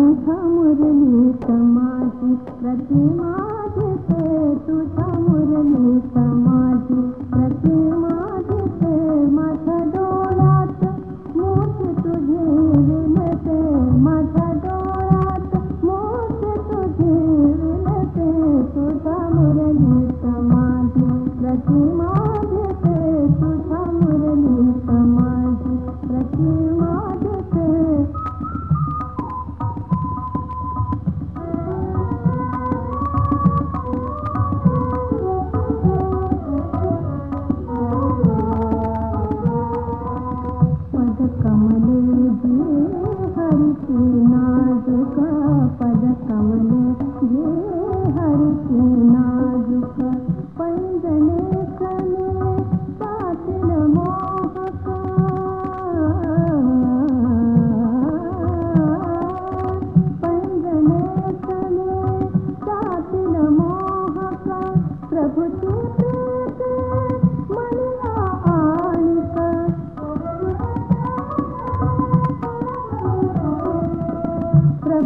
तुझा मुरली समाधी प्रतिमा तुझा मुरली समाधी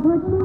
Edward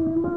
you